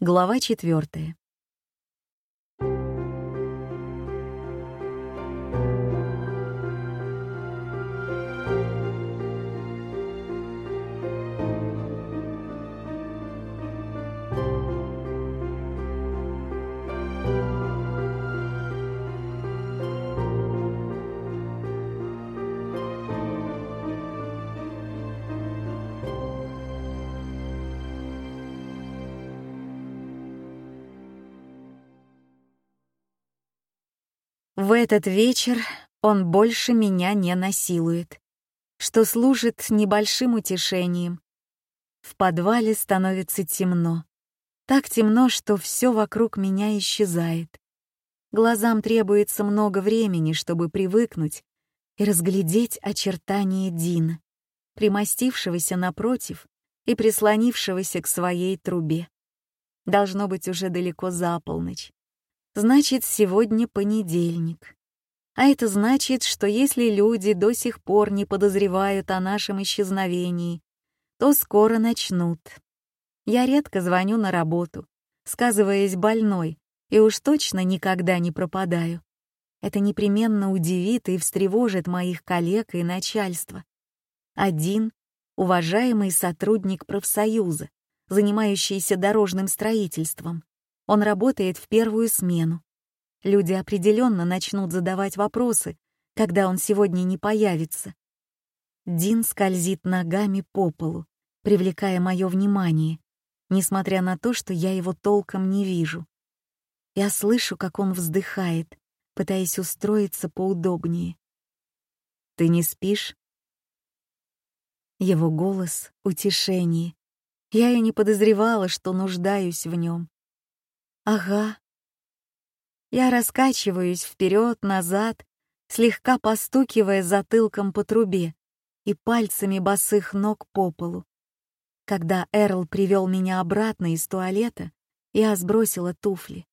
Глава четвертая. В этот вечер он больше меня не насилует, что служит небольшим утешением. В подвале становится темно. Так темно, что все вокруг меня исчезает. Глазам требуется много времени, чтобы привыкнуть и разглядеть очертания Дина, примостившегося напротив и прислонившегося к своей трубе. Должно быть уже далеко за полночь. Значит, сегодня понедельник. А это значит, что если люди до сих пор не подозревают о нашем исчезновении, то скоро начнут. Я редко звоню на работу, сказываясь больной, и уж точно никогда не пропадаю. Это непременно удивит и встревожит моих коллег и начальство. Один — уважаемый сотрудник профсоюза, занимающийся дорожным строительством, он работает в первую смену. Люди определенно начнут задавать вопросы, когда он сегодня не появится. Дин скользит ногами по полу, привлекая мое внимание, несмотря на то, что я его толком не вижу. Я слышу, как он вздыхает, пытаясь устроиться поудобнее. «Ты не спишь?» Его голос — утешение. Я и не подозревала, что нуждаюсь в нем. Ага. Я раскачиваюсь вперед-назад, слегка постукивая затылком по трубе и пальцами босых ног по полу. Когда Эрл привел меня обратно из туалета, я сбросила туфли.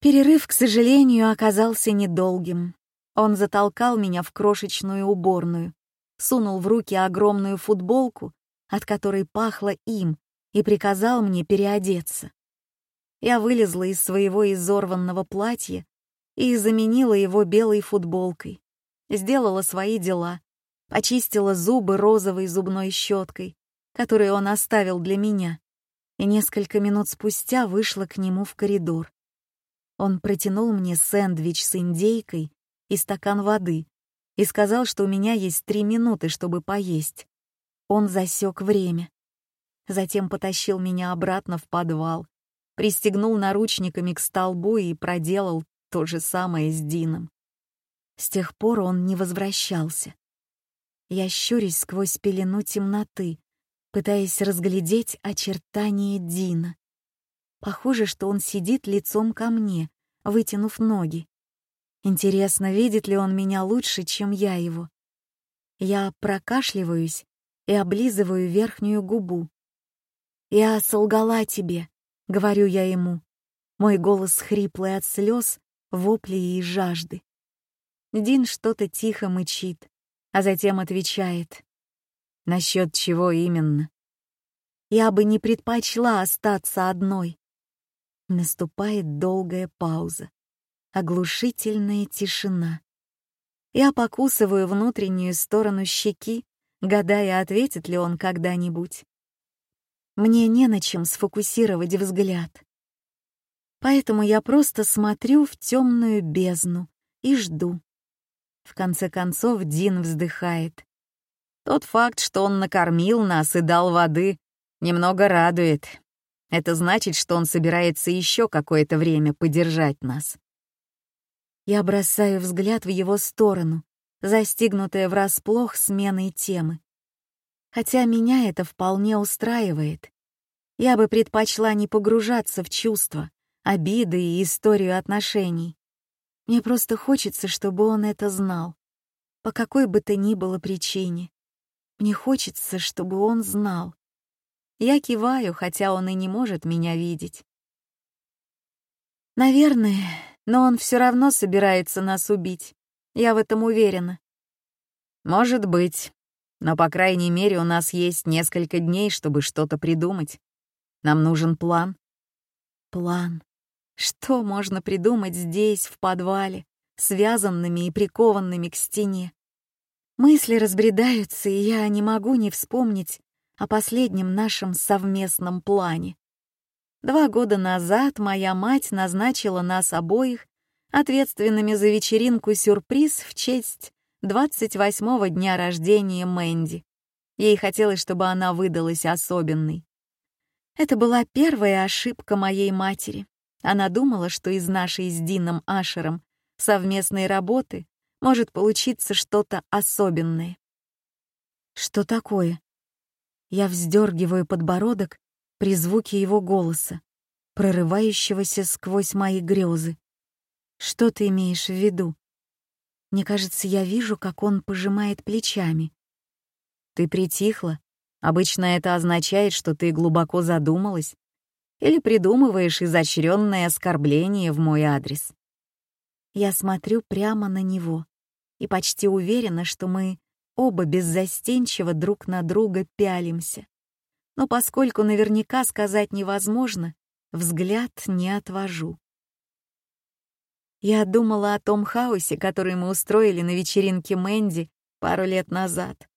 Перерыв, к сожалению, оказался недолгим. Он затолкал меня в крошечную уборную, сунул в руки огромную футболку, от которой пахло им, и приказал мне переодеться. Я вылезла из своего изорванного платья и заменила его белой футболкой. Сделала свои дела, почистила зубы розовой зубной щеткой, которую он оставил для меня, и несколько минут спустя вышла к нему в коридор. Он протянул мне сэндвич с индейкой и стакан воды и сказал, что у меня есть три минуты, чтобы поесть. Он засек время. Затем потащил меня обратно в подвал, пристегнул наручниками к столбу и проделал то же самое с Дином. С тех пор он не возвращался. Я щурюсь сквозь пелену темноты, пытаясь разглядеть очертания Дина. Похоже, что он сидит лицом ко мне, вытянув ноги. Интересно, видит ли он меня лучше, чем я его. Я прокашливаюсь и облизываю верхнюю губу. «Я солгала тебе», — говорю я ему. Мой голос хриплый от слез, воплей и жажды. Дин что-то тихо мычит, а затем отвечает. Насчет чего именно? Я бы не предпочла остаться одной. Наступает долгая пауза, оглушительная тишина. Я покусываю внутреннюю сторону щеки, гадая, ответит ли он когда-нибудь. Мне не на чем сфокусировать взгляд. Поэтому я просто смотрю в темную бездну и жду. В конце концов Дин вздыхает. Тот факт, что он накормил нас и дал воды, немного радует. Это значит, что он собирается еще какое-то время подержать нас. Я бросаю взгляд в его сторону, застигнутая врасплох сменой темы. Хотя меня это вполне устраивает. Я бы предпочла не погружаться в чувства, обиды и историю отношений. Мне просто хочется, чтобы он это знал. По какой бы то ни было причине. Мне хочется, чтобы он знал. Я киваю, хотя он и не может меня видеть. Наверное, но он все равно собирается нас убить. Я в этом уверена. Может быть, но, по крайней мере, у нас есть несколько дней, чтобы что-то придумать. Нам нужен план. План. Что можно придумать здесь, в подвале, связанными и прикованными к стене? Мысли разбредаются, и я не могу не вспомнить о последнем нашем совместном плане. Два года назад моя мать назначила нас обоих ответственными за вечеринку-сюрприз в честь 28-го дня рождения Мэнди. Ей хотелось, чтобы она выдалась особенной. Это была первая ошибка моей матери. Она думала, что из нашей с Дином Ашером совместной работы может получиться что-то особенное. Что такое? Я вздергиваю подбородок при звуке его голоса, прорывающегося сквозь мои грезы. Что ты имеешь в виду? Мне кажется, я вижу, как он пожимает плечами. Ты притихла. Обычно это означает, что ты глубоко задумалась или придумываешь изощренное оскорбление в мой адрес. Я смотрю прямо на него и почти уверена, что мы оба беззастенчиво друг на друга пялимся. Но поскольку наверняка сказать невозможно, взгляд не отвожу. Я думала о том хаосе, который мы устроили на вечеринке Мэнди пару лет назад.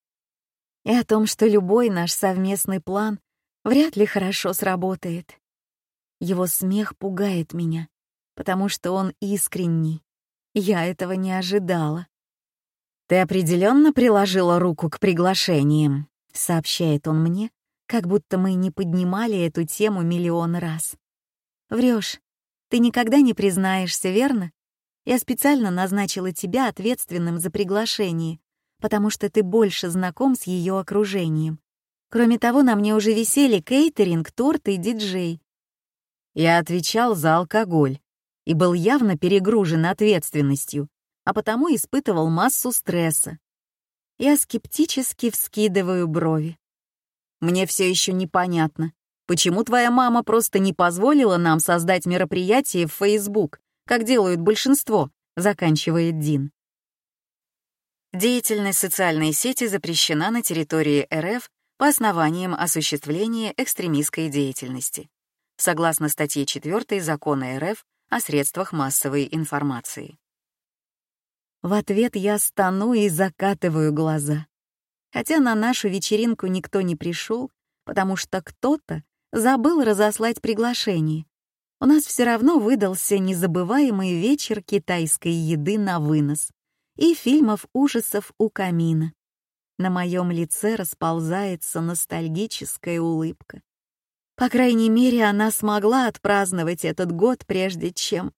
И о том, что любой наш совместный план вряд ли хорошо сработает. Его смех пугает меня, потому что он искренний. Я этого не ожидала. «Ты определенно приложила руку к приглашениям», — сообщает он мне, как будто мы не поднимали эту тему миллион раз. Врешь. Ты никогда не признаешься, верно? Я специально назначила тебя ответственным за приглашение, потому что ты больше знаком с ее окружением. Кроме того, на мне уже висели кейтеринг, торт и диджей. Я отвечал за алкоголь и был явно перегружен ответственностью, а потому испытывал массу стресса. Я скептически вскидываю брови. Мне все еще непонятно, почему твоя мама просто не позволила нам создать мероприятие в Facebook, как делают большинство, заканчивает Дин. Деятельность социальной сети запрещена на территории РФ по основаниям осуществления экстремистской деятельности, согласно статье 4 Закона РФ о средствах массовой информации. В ответ я стану и закатываю глаза. Хотя на нашу вечеринку никто не пришел, потому что кто-то забыл разослать приглашение, у нас все равно выдался незабываемый вечер китайской еды на вынос и фильмов ужасов у камина. На моем лице расползается ностальгическая улыбка. По крайней мере, она смогла отпраздновать этот год, прежде чем...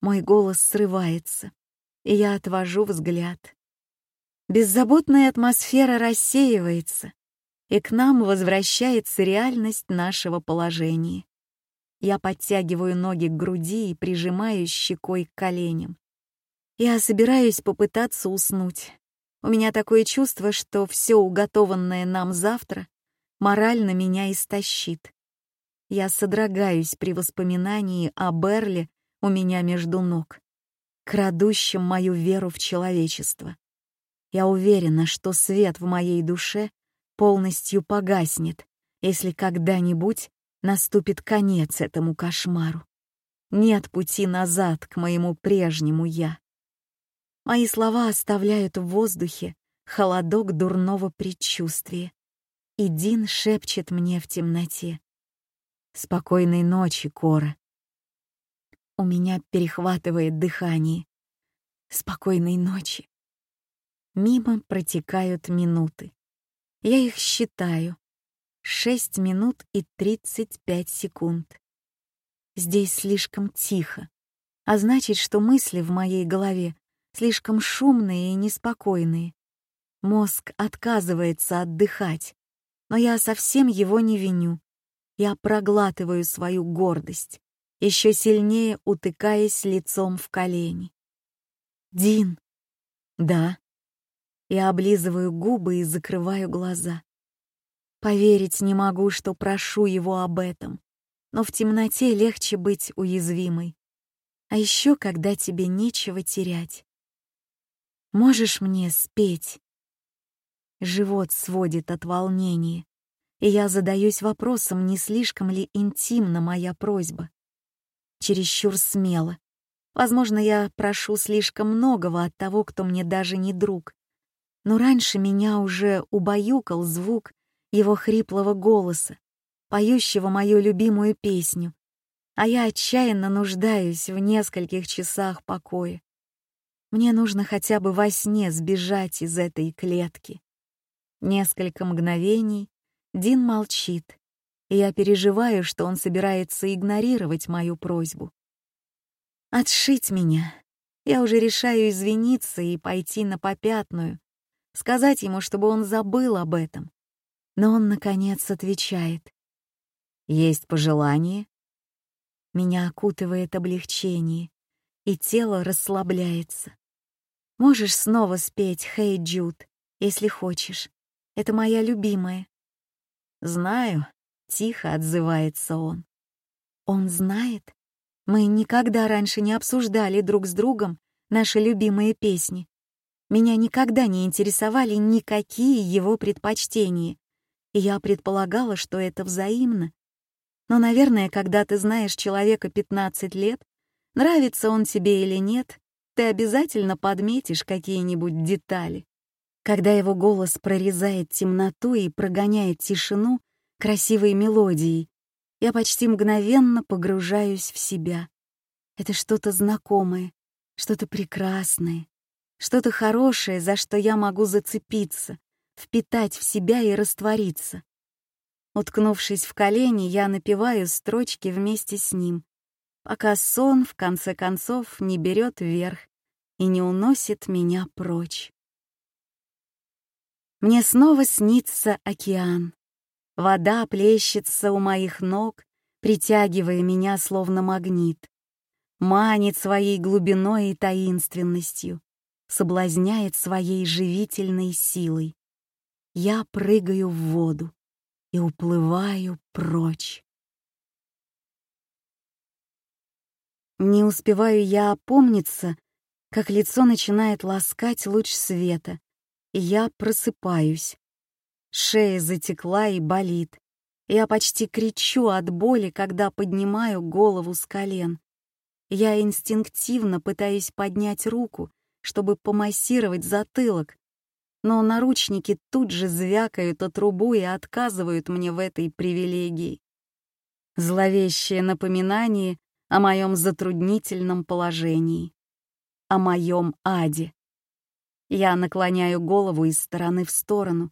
Мой голос срывается, и я отвожу взгляд. Беззаботная атмосфера рассеивается, и к нам возвращается реальность нашего положения. Я подтягиваю ноги к груди и прижимаю щекой к коленям. Я собираюсь попытаться уснуть. У меня такое чувство, что все уготованное нам завтра морально меня истощит. Я содрогаюсь при воспоминании о Берле у меня между ног, крадущем мою веру в человечество. Я уверена, что свет в моей душе полностью погаснет, если когда-нибудь наступит конец этому кошмару. Нет пути назад к моему прежнему «я». Мои слова оставляют в воздухе холодок дурного предчувствия. И Дин шепчет мне в темноте. «Спокойной ночи, Кора». У меня перехватывает дыхание. «Спокойной ночи». Мимо протекают минуты. Я их считаю, 6 минут и 35 секунд. Здесь слишком тихо, а значит, что мысли в моей голове слишком шумные и неспокойные. Мозг отказывается отдыхать, но я совсем его не виню. Я проглатываю свою гордость, еще сильнее утыкаясь лицом в колени. «Дин!» «Да». Я облизываю губы и закрываю глаза. Поверить не могу, что прошу его об этом. Но в темноте легче быть уязвимой. А еще, когда тебе нечего терять. Можешь мне спеть? Живот сводит от волнения, и я задаюсь вопросом, не слишком ли интимна моя просьба. чересчур смело. Возможно, я прошу слишком многого от того, кто мне даже не друг. Но раньше меня уже убаюкал звук его хриплого голоса, поющего мою любимую песню, а я отчаянно нуждаюсь в нескольких часах покоя. Мне нужно хотя бы во сне сбежать из этой клетки. Несколько мгновений Дин молчит, и я переживаю, что он собирается игнорировать мою просьбу. Отшить меня. Я уже решаю извиниться и пойти на попятную, сказать ему, чтобы он забыл об этом. Но он, наконец, отвечает. «Есть пожелание?» Меня окутывает облегчение, и тело расслабляется. Можешь снова спеть «Хей, Джуд», если хочешь. Это моя любимая. Знаю, тихо отзывается он. Он знает? Мы никогда раньше не обсуждали друг с другом наши любимые песни. Меня никогда не интересовали никакие его предпочтения, и я предполагала, что это взаимно. Но, наверное, когда ты знаешь человека 15 лет, нравится он тебе или нет, ты обязательно подметишь какие-нибудь детали. Когда его голос прорезает темноту и прогоняет тишину красивой мелодией, я почти мгновенно погружаюсь в себя. Это что-то знакомое, что-то прекрасное, что-то хорошее, за что я могу зацепиться, впитать в себя и раствориться. Уткнувшись в колени, я напеваю строчки вместе с ним, пока сон, в конце концов, не берет вверх и не уносит меня прочь. Мне снова снится океан, Вода плещется у моих ног, притягивая меня словно магнит. Манит своей глубиной и таинственностью, соблазняет своей живительной силой. Я прыгаю в воду и уплываю прочь. Не успеваю я опомниться, как лицо начинает ласкать луч света, и я просыпаюсь. Шея затекла и болит. Я почти кричу от боли, когда поднимаю голову с колен. Я инстинктивно пытаюсь поднять руку, чтобы помассировать затылок, но наручники тут же звякают о трубу и отказывают мне в этой привилегии. Зловещее напоминание о моем затруднительном положении, о моем аде. Я наклоняю голову из стороны в сторону,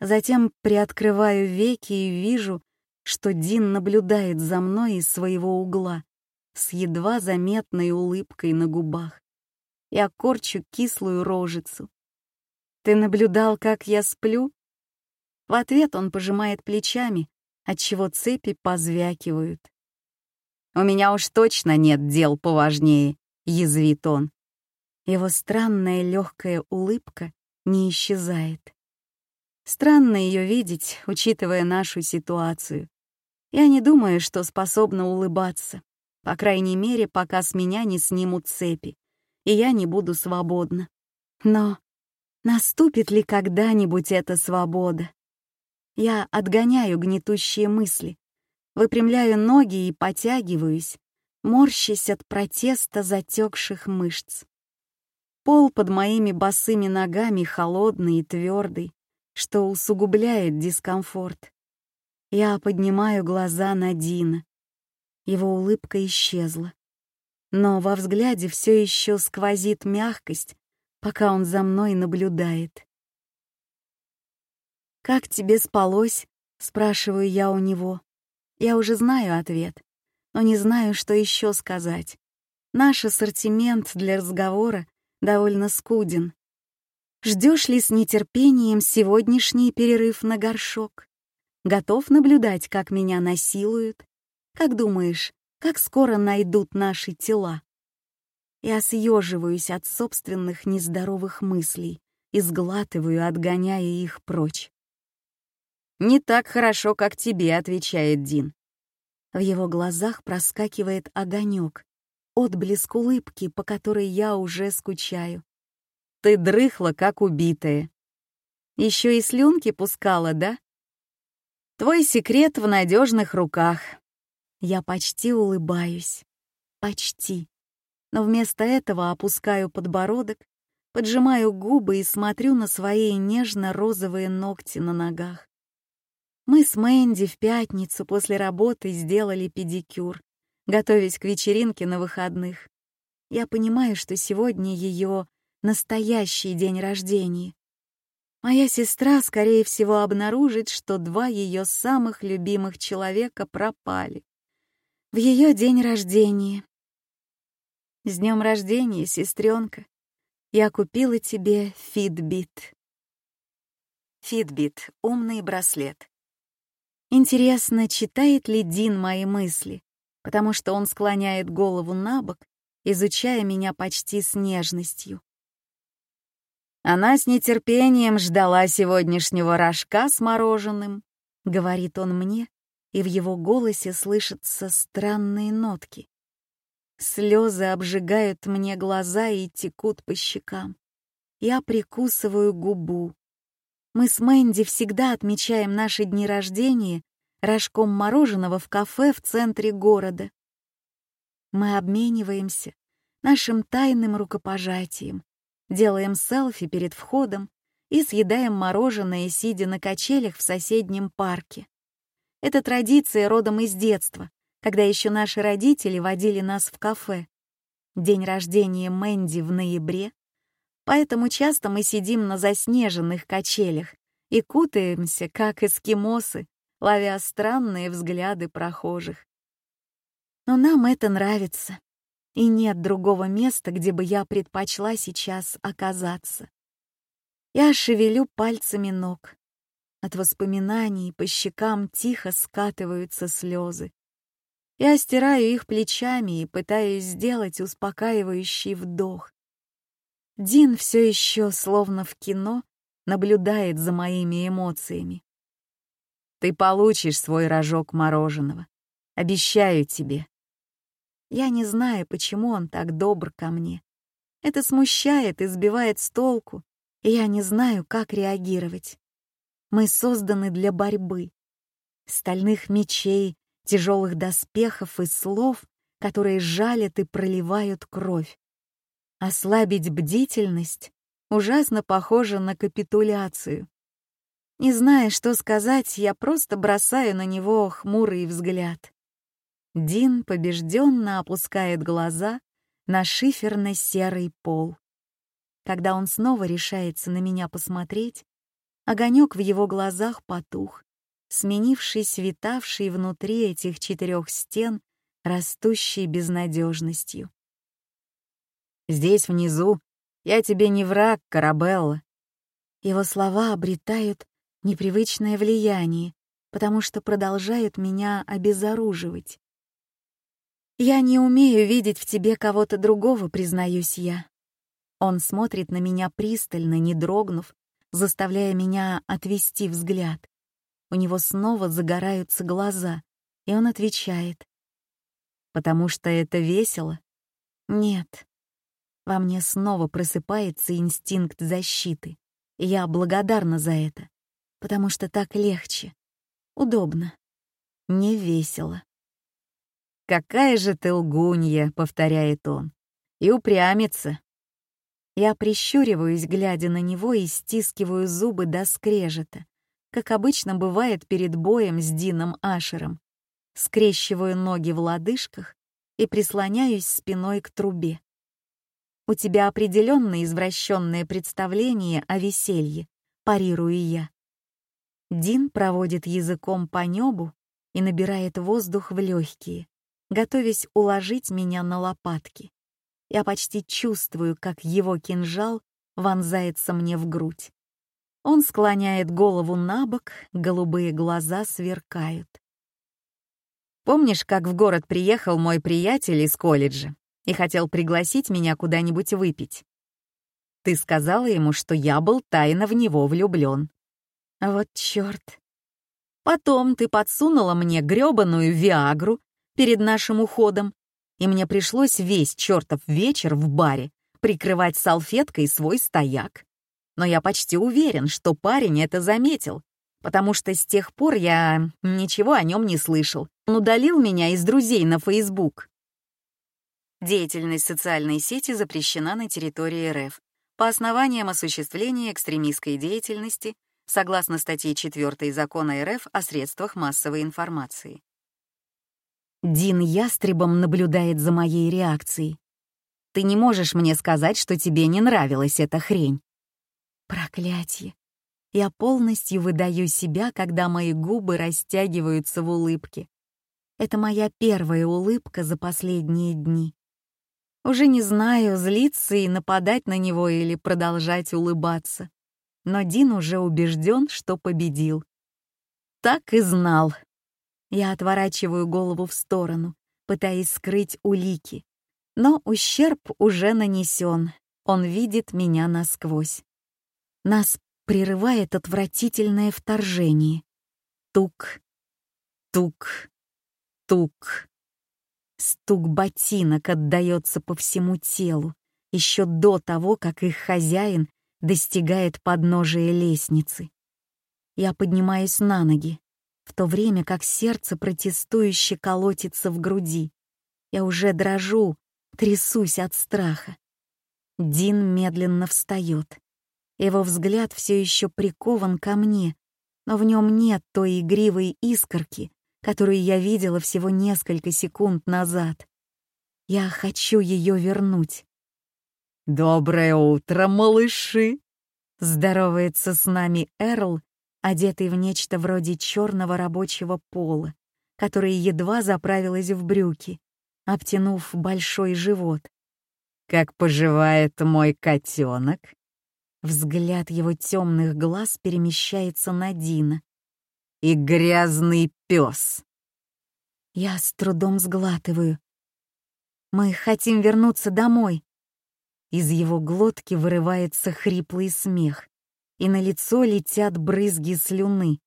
Затем приоткрываю веки и вижу, что Дин наблюдает за мной из своего угла с едва заметной улыбкой на губах. Я корчу кислую рожицу. «Ты наблюдал, как я сплю?» В ответ он пожимает плечами, отчего цепи позвякивают. «У меня уж точно нет дел поважнее», — язвит он. Его странная легкая улыбка не исчезает. Странно ее видеть, учитывая нашу ситуацию. Я не думаю, что способна улыбаться. По крайней мере, пока с меня не снимут цепи, и я не буду свободна. Но наступит ли когда-нибудь эта свобода? Я отгоняю гнетущие мысли, выпрямляю ноги и потягиваюсь, морщась от протеста затекших мышц. Пол под моими босыми ногами холодный и твердый, что усугубляет дискомфорт. Я поднимаю глаза на Дина. Его улыбка исчезла. Но во взгляде все еще сквозит мягкость, пока он за мной наблюдает. «Как тебе спалось?» — спрашиваю я у него. Я уже знаю ответ, но не знаю, что еще сказать. Наш ассортимент для разговора довольно скуден, Ждешь ли с нетерпением сегодняшний перерыв на горшок? Готов наблюдать, как меня насилуют? Как думаешь, как скоро найдут наши тела? Я съеживаюсь от собственных нездоровых мыслей и сглатываю, отгоняя их прочь. «Не так хорошо, как тебе», — отвечает Дин. В его глазах проскакивает огонек, отблеск улыбки, по которой я уже скучаю. Ты дрыхла, как убитая. Еще и слюнки пускала, да? Твой секрет в надежных руках. Я почти улыбаюсь. Почти. Но вместо этого опускаю подбородок, поджимаю губы и смотрю на свои нежно-розовые ногти на ногах. Мы с Мэнди в пятницу после работы сделали педикюр, готовясь к вечеринке на выходных. Я понимаю, что сегодня ее настоящий день рождения. Моя сестра, скорее всего, обнаружит, что два ее самых любимых человека пропали. В ее день рождения. С днем рождения, сестренка. Я купила тебе Fitbit. Fitbit — умный браслет. Интересно, читает ли Дин мои мысли, потому что он склоняет голову на бок, изучая меня почти с нежностью. Она с нетерпением ждала сегодняшнего рожка с мороженым, говорит он мне, и в его голосе слышатся странные нотки. Слезы обжигают мне глаза и текут по щекам. Я прикусываю губу. Мы с Мэнди всегда отмечаем наши дни рождения рожком мороженого в кафе в центре города. Мы обмениваемся нашим тайным рукопожатием, делаем селфи перед входом и съедаем мороженое, сидя на качелях в соседнем парке. Это традиция родом из детства, когда еще наши родители водили нас в кафе. День рождения Мэнди в ноябре, поэтому часто мы сидим на заснеженных качелях и кутаемся, как эскимосы, ловя странные взгляды прохожих. Но нам это нравится и нет другого места, где бы я предпочла сейчас оказаться. Я шевелю пальцами ног. От воспоминаний по щекам тихо скатываются слезы. Я стираю их плечами и пытаюсь сделать успокаивающий вдох. Дин все еще, словно в кино, наблюдает за моими эмоциями. «Ты получишь свой рожок мороженого. Обещаю тебе», я не знаю, почему он так добр ко мне. Это смущает и сбивает с толку, и я не знаю, как реагировать. Мы созданы для борьбы. Стальных мечей, тяжелых доспехов и слов, которые жалят и проливают кровь. Ослабить бдительность ужасно похоже на капитуляцию. Не зная, что сказать, я просто бросаю на него хмурый взгляд. Дин побежденно опускает глаза на шиферно-серый пол. Когда он снова решается на меня посмотреть, огонек в его глазах потух, сменившись витавшей внутри этих четырех стен растущей безнадежностью. «Здесь внизу я тебе не враг, Карабелла». Его слова обретают непривычное влияние, потому что продолжают меня обезоруживать. «Я не умею видеть в тебе кого-то другого», — признаюсь я. Он смотрит на меня пристально, не дрогнув, заставляя меня отвести взгляд. У него снова загораются глаза, и он отвечает. «Потому что это весело?» «Нет». Во мне снова просыпается инстинкт защиты, я благодарна за это, потому что так легче, удобно, не весело. «Какая же ты лгунья!» — повторяет он. «И упрямится!» Я прищуриваюсь, глядя на него, и стискиваю зубы до скрежета, как обычно бывает перед боем с Дином Ашером. Скрещиваю ноги в лодыжках и прислоняюсь спиной к трубе. «У тебя определенно извращенное представление о веселье», — парирую я. Дин проводит языком по небу и набирает воздух в легкие готовясь уложить меня на лопатки. Я почти чувствую, как его кинжал вонзается мне в грудь. Он склоняет голову на бок, голубые глаза сверкают. Помнишь, как в город приехал мой приятель из колледжа и хотел пригласить меня куда-нибудь выпить? Ты сказала ему, что я был тайно в него влюблен. Вот чёрт. Потом ты подсунула мне грёбаную Виагру перед нашим уходом, и мне пришлось весь чертов вечер в баре прикрывать салфеткой свой стояк. Но я почти уверен, что парень это заметил, потому что с тех пор я ничего о нем не слышал. Он удалил меня из друзей на Фейсбук. Деятельность социальной сети запрещена на территории РФ по основаниям осуществления экстремистской деятельности согласно статье 4 Закона РФ о средствах массовой информации. Дин ястребом наблюдает за моей реакцией. «Ты не можешь мне сказать, что тебе не нравилась эта хрень». Проклятие. Я полностью выдаю себя, когда мои губы растягиваются в улыбке. Это моя первая улыбка за последние дни. Уже не знаю, злиться и нападать на него или продолжать улыбаться. Но Дин уже убежден, что победил. Так и знал. Я отворачиваю голову в сторону, пытаясь скрыть улики. Но ущерб уже нанесен. Он видит меня насквозь. Нас прерывает отвратительное вторжение. Тук, тук, тук. Стук ботинок отдаётся по всему телу, еще до того, как их хозяин достигает подножия лестницы. Я поднимаюсь на ноги, в то время как сердце протестующе колотится в груди. Я уже дрожу, трясусь от страха. Дин медленно встает. Его взгляд все еще прикован ко мне, но в нем нет той игривой искорки, которую я видела всего несколько секунд назад. Я хочу ее вернуть. «Доброе утро, малыши!» Здоровается с нами Эрл, одетый в нечто вроде черного рабочего пола, который едва заправилась в брюки, обтянув большой живот. «Как поживает мой котенок?» Взгляд его темных глаз перемещается на Дина, и грязный пес. Я с трудом сглатываю. Мы хотим вернуться домой. Из его глотки вырывается хриплый смех, и на лицо летят брызги слюны.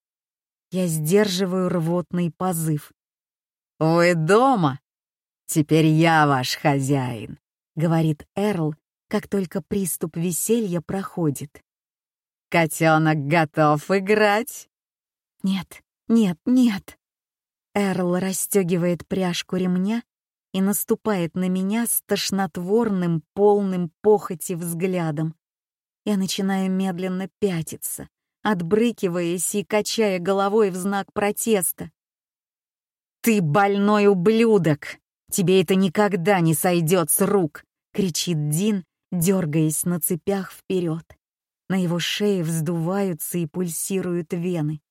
Я сдерживаю рвотный позыв. «Вы дома? Теперь я ваш хозяин», — говорит Эрл, как только приступ веселья проходит. «Котенок готов играть?» Нет, нет, нет. Эрл расстегивает пряжку ремня и наступает на меня с тошнотворным, полным похоти взглядом. Я начинаю медленно пятиться, отбрыкиваясь и качая головой в знак протеста. «Ты больной ублюдок! Тебе это никогда не сойдет с рук!» — кричит Дин, дергаясь на цепях вперед. На его шее вздуваются и пульсируют вены.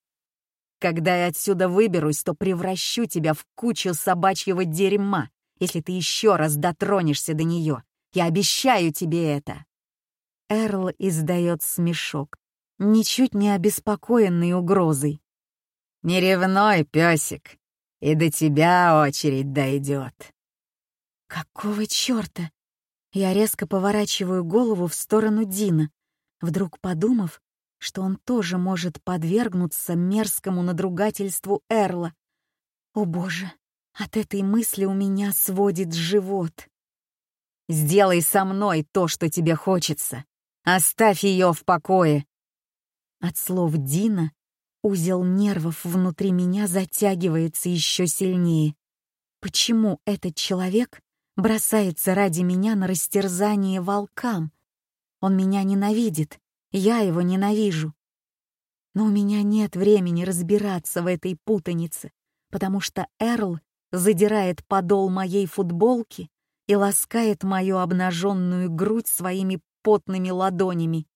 Когда я отсюда выберусь, то превращу тебя в кучу собачьего дерьма, если ты еще раз дотронешься до нее. Я обещаю тебе это!» Эрл издает смешок, ничуть не обеспокоенный угрозой. «Не ревной, песик, и до тебя очередь дойдет». «Какого черта?» Я резко поворачиваю голову в сторону Дина, вдруг подумав, что он тоже может подвергнуться мерзкому надругательству Эрла. О боже, от этой мысли у меня сводит живот. «Сделай со мной то, что тебе хочется. Оставь ее в покое». От слов Дина узел нервов внутри меня затягивается еще сильнее. Почему этот человек бросается ради меня на растерзание волкам? Он меня ненавидит, я его ненавижу. Но у меня нет времени разбираться в этой путанице, потому что Эрл задирает подол моей футболки и ласкает мою обнаженную грудь своими потными ладонями.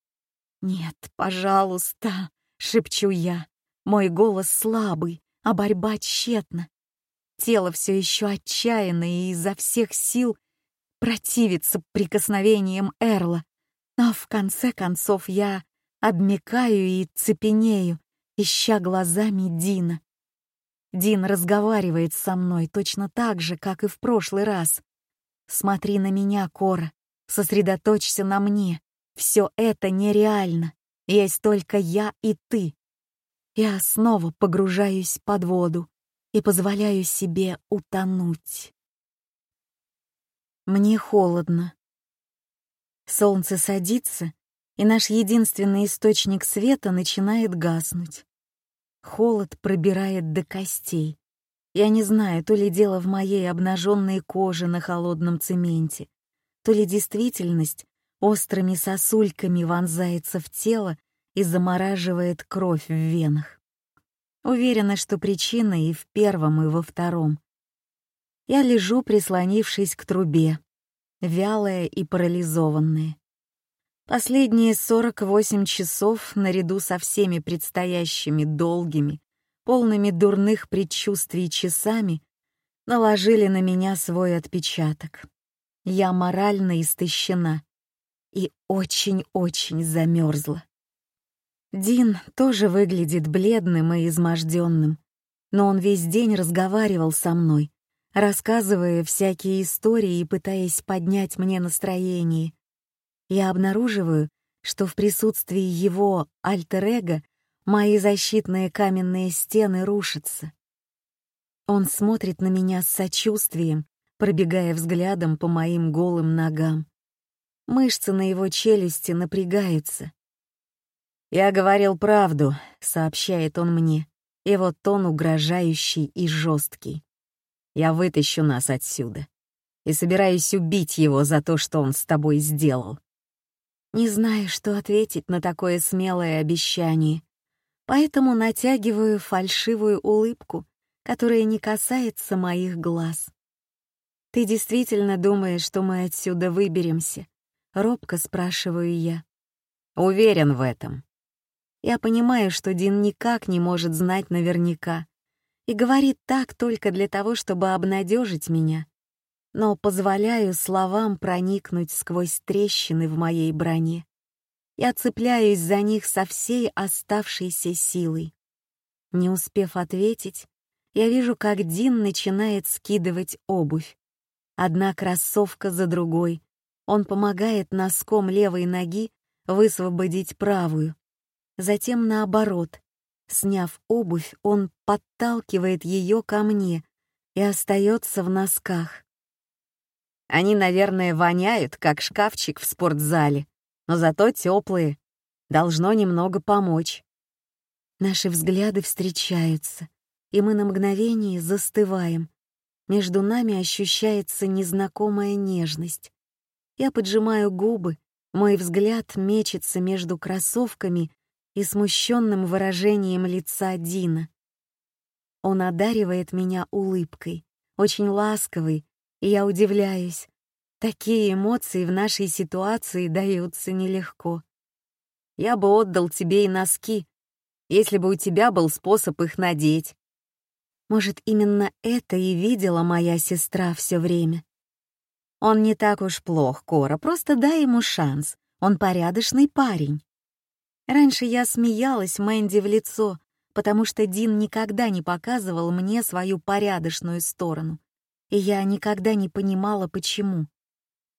«Нет, пожалуйста», — шепчу я. Мой голос слабый, а борьба тщетна. Тело все еще отчаянно и изо всех сил противится прикосновениям Эрла, но в конце концов я обмекаю и цепенею, ища глазами Дина. Дин разговаривает со мной точно так же, как и в прошлый раз. «Смотри на меня, Кора, сосредоточься на мне. Все это нереально. Есть только я и ты». Я снова погружаюсь под воду и позволяю себе утонуть. Мне холодно, Солнце садится, и наш единственный источник света начинает гаснуть. Холод пробирает до костей. Я не знаю, то ли дело в моей обнаженной коже на холодном цементе, то ли действительность острыми сосульками вонзается в тело и замораживает кровь в венах. Уверена, что причина и в первом, и во втором. Я лежу, прислонившись к трубе, вялая и парализованная. Последние 48 часов, наряду со всеми предстоящими долгими, полными дурных предчувствий часами, наложили на меня свой отпечаток. Я морально истощена и очень-очень замерзла. Дин тоже выглядит бледным и изможденным, но он весь день разговаривал со мной, рассказывая всякие истории и пытаясь поднять мне настроение. Я обнаруживаю, что в присутствии его альтер-эго мои защитные каменные стены рушатся. Он смотрит на меня с сочувствием, пробегая взглядом по моим голым ногам. Мышцы на его челюсти напрягаются. «Я говорил правду», — сообщает он мне. Его тон угрожающий и жесткий. «Я вытащу нас отсюда и собираюсь убить его за то, что он с тобой сделал». Не знаю, что ответить на такое смелое обещание, поэтому натягиваю фальшивую улыбку, которая не касается моих глаз. «Ты действительно думаешь, что мы отсюда выберемся?» — робко спрашиваю я. «Уверен в этом», я понимаю, что Дин никак не может знать наверняка и говорит так только для того, чтобы обнадежить меня, но позволяю словам проникнуть сквозь трещины в моей броне. Я цепляюсь за них со всей оставшейся силой. Не успев ответить, я вижу, как Дин начинает скидывать обувь. Одна кроссовка за другой. Он помогает носком левой ноги высвободить правую, затем наоборот. Сняв обувь, он подталкивает ее ко мне и остается в носках. Они, наверное, воняют, как шкафчик в спортзале, но зато теплые. Должно немного помочь. Наши взгляды встречаются, и мы на мгновение застываем. Между нами ощущается незнакомая нежность. Я поджимаю губы, мой взгляд мечется между кроссовками и смущенным выражением лица Дина. Он одаривает меня улыбкой, очень ласковой, и я удивляюсь. Такие эмоции в нашей ситуации даются нелегко. Я бы отдал тебе и носки, если бы у тебя был способ их надеть. Может, именно это и видела моя сестра все время. Он не так уж плох, Кора, просто дай ему шанс. Он порядочный парень. Раньше я смеялась Мэнди в лицо, потому что Дин никогда не показывал мне свою порядочную сторону, и я никогда не понимала, почему.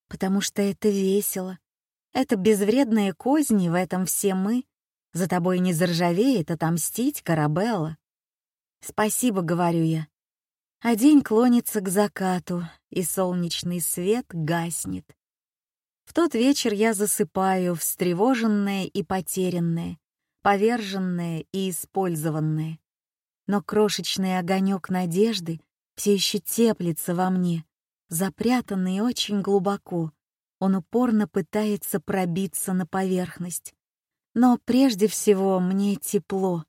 Потому что это весело. Это безвредные козни, в этом все мы. За тобой не заржавеет отомстить, Карабелла. Спасибо, говорю я. А день клонится к закату, и солнечный свет гаснет. В тот вечер я засыпаю, встревоженная и потерянная, поверженная и использованная. Но крошечный огонек надежды все еще теплится во мне, запрятанный очень глубоко. Он упорно пытается пробиться на поверхность. Но прежде всего мне тепло.